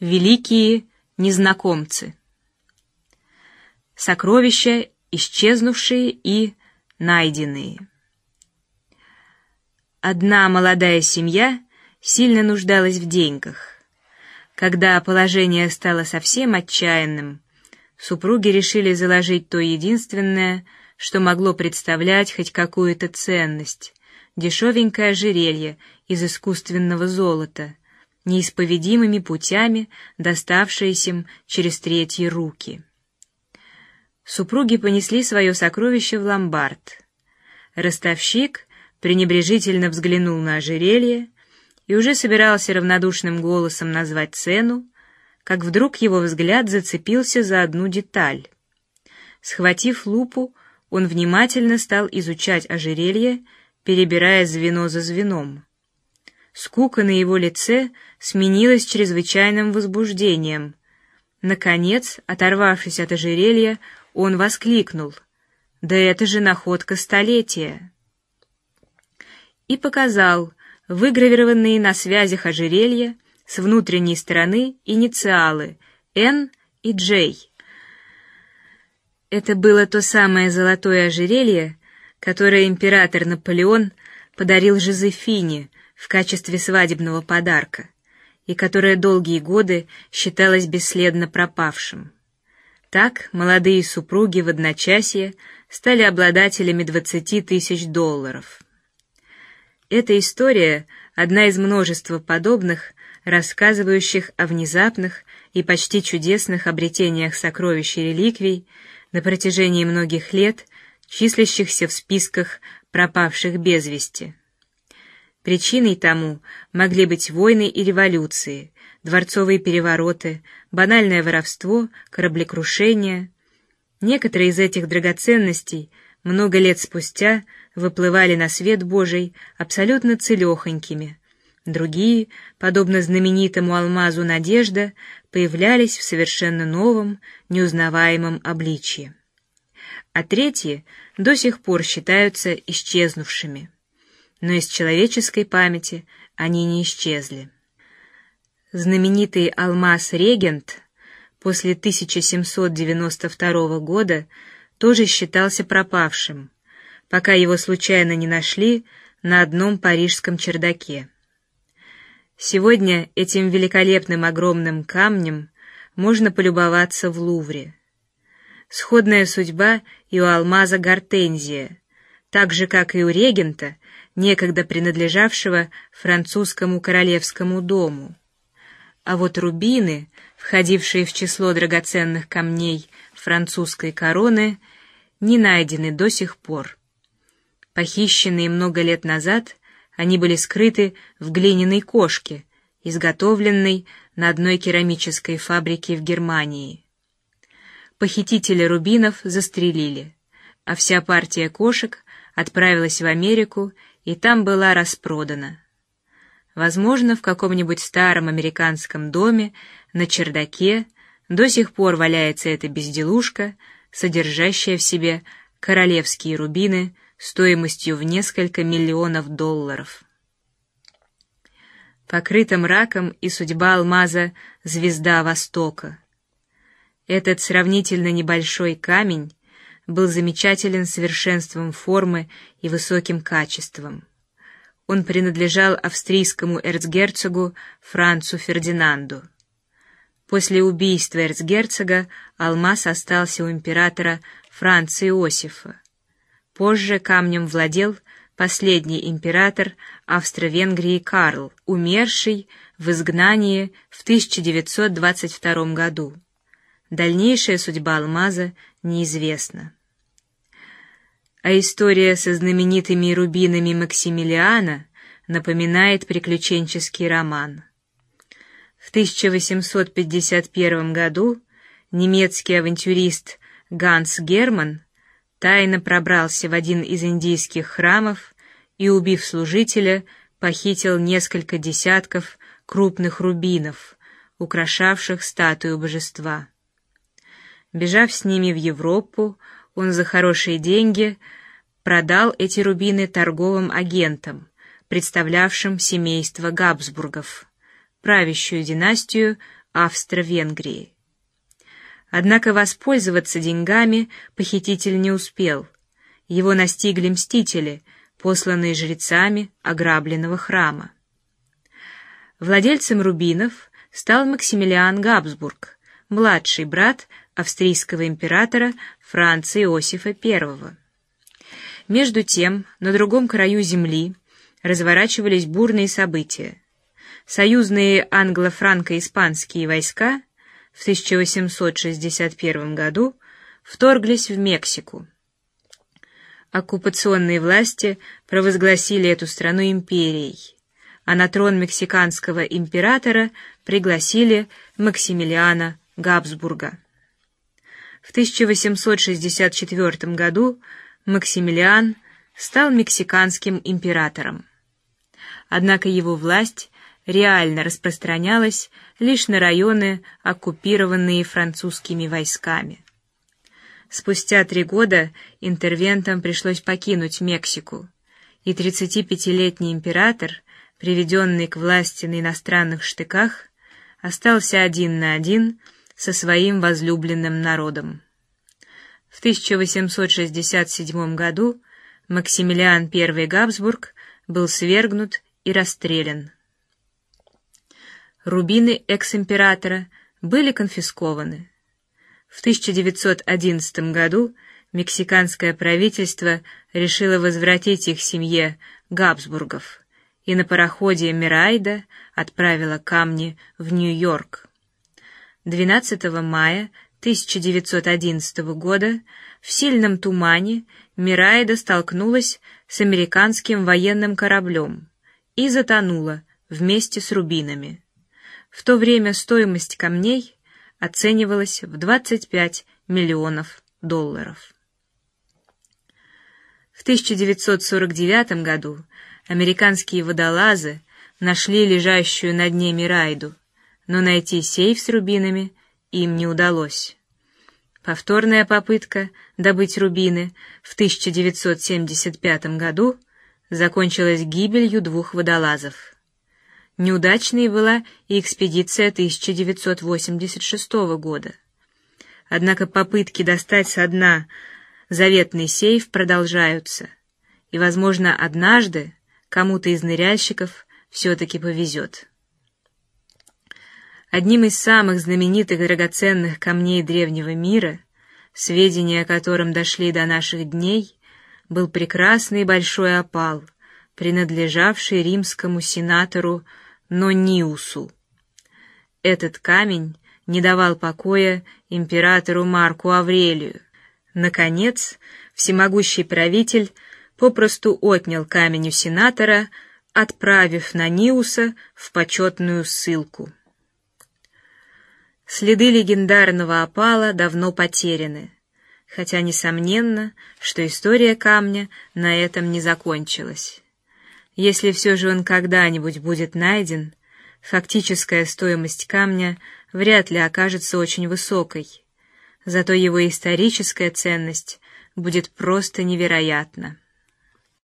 Великие незнакомцы. Сокровища, исчезнувшие и найденные. Одна молодая семья сильно нуждалась в деньгах. Когда положение стало совсем отчаянным, супруги решили заложить то единственное, что могло представлять хоть какую-то ценность — дешевенькое ожерелье из искусственного золота, неисповедимыми путями доставшееся им через третьи руки. Супруги понесли свое сокровище в ломбард. Ростовщик пренебрежительно взглянул на ожерелье и уже собирался равнодушным голосом назвать цену, как вдруг его взгляд зацепился за одну деталь. Схватив лупу, он внимательно стал изучать ожерелье, перебирая звено за звеном. Скука на его лице сменилась чрезвычайным возбуждением. Наконец, оторвавшись от ожерелья, он воскликнул: "Да это же находка столетия!" И показал выгравированные на связях ожерелья с внутренней стороны инициалы Н и J. Это было то самое золотое ожерелье, которое император Наполеон подарил Жозефине в качестве свадебного подарка и которое долгие годы считалось бесследно пропавшим. Так молодые супруги в одночасье стали обладателями двадцати тысяч долларов. Эта история одна из множества подобных, рассказывающих о внезапных и почти чудесных обретениях сокровищ и реликвий на протяжении многих лет, числящихся в списках пропавших без вести. Причиной тому могли быть войны и революции, дворцовые перевороты, банальное воровство, кораблекрушение. Некоторые из этих драгоценностей много лет спустя выплывали на свет Божий абсолютно целехонькими. Другие, подобно знаменитому алмазу Надежда, появлялись в совершенно новом, неузнаваемом обличье. А третьи до сих пор считаются исчезнувшими но из человеческой памяти они не исчезли. Знаменитый алмаз Регент после 1792 года тоже считался пропавшим, пока его случайно не нашли на одном парижском чердаке. Сегодня этим великолепным огромным камнем можно полюбоваться в Лувре. Сходная судьба и у алмаза Гортензия, так же как и у регента, некогда принадлежавшего французскому королевскому дому. А вот рубины, входившие в число драгоценных камней французской короны, не найдены до сих пор. Похищенные много лет назад, они были скрыты в глиняной кошке, изготовленной на одной керамической фабрике в Германии. Похитителя рубинов застрелили, а вся партия кошек отправилась в Америку и там была распродана. Возможно, в каком-нибудь старом американском доме на чердаке до сих пор валяется эта безделушка, содержащая в себе королевские рубины стоимостью в несколько миллионов долларов. Покрыта мраком и судьба алмаза звезда Востока. Этот сравнительно небольшой камень был замечателен совершенством формы и высоким качеством. Он принадлежал австрийскому эрцгерцогу Францу Фердинанду. После убийства эрцгерцога алмаз остался у императора Франца Иосифа. Позже камнем владел последний император Австро-Венгрии Карл, умерший в изгнании в 1922 году. Дальнейшая судьба алмаза неизвестна. А история со знаменитыми рубинами Максимилиана напоминает приключенческий роман. В 1851 году немецкий авантюрист Ганс Герман тайно пробрался в один из индийских храмов и, убив служителя, похитил несколько десятков крупных рубинов, украшавших статую божества. Бежав с ними в Европу, он за хорошие деньги продал эти рубины торговым агентам, представлявшим семейство Габсбургов, правящую династию Австро-Венгрии. Однако воспользоваться деньгами похититель не успел. Его настигли мстители, посланные жрецами ограбленного храма. Владельцем рубинов стал Максимилиан Габсбург, младший брат австрийского императора Франца Иосифа I. Между тем, на другом краю земли разворачивались бурные события. Союзные англо-франко-испанские войска в 1861 году вторглись в Мексику. Оккупационные власти провозгласили эту страну империей, а на трон мексиканского императора пригласили Максимилиана Габсбурга. В 1864 году Максимилиан стал мексиканским императором. Однако его власть реально распространялась лишь на районы, оккупированные французскими войсками. Спустя три года интервентам пришлось покинуть Мексику, и 35-летний император, приведенный к власти на иностранных штыках, остался один на один со своим возлюбленным народом. В 1867 году Максимилиан I Габсбург был свергнут и расстрелян. Рубины экс-императора были конфискованы. В 1911 году мексиканское правительство решило возвратить их семье Габсбургов и на пароходе Мирайда отправило камни в Нью-Йорк. 12 мая 1911 года в сильном тумане Мирайда столкнулась с американским военным кораблем и затонула вместе с рубинами. В то время стоимость камней оценивалась в 25 миллионов долларов. В 1949 году американские водолазы нашли лежащую на дне Мирайду, но найти сейф с рубинами им не удалось. Повторная попытка добыть рубины в 1975 году закончилась гибелью двух водолазов. Неудачной была и экспедиция 1986 года. Однако попытки достать со дна заветный сейф продолжаются, и, возможно, однажды кому-то из ныряльщиков все-таки повезет. Одним из самых знаменитых драгоценных камней древнего мира, сведения о котором дошли до наших дней, был прекрасный большой опал, принадлежавший римскому сенатору но Ниусу. Этот камень не давал покоя императору Марку Аврелию. Наконец, всемогущий правитель попросту отнял камень у сенатора, отправив на Ниуса в почетную ссылку. Следы легендарного опала давно потеряны, хотя несомненно, что история камня на этом не закончилась. Если все же он когда-нибудь будет найден, фактическая стоимость камня вряд ли окажется очень высокой, зато его историческая ценность будет просто невероятна.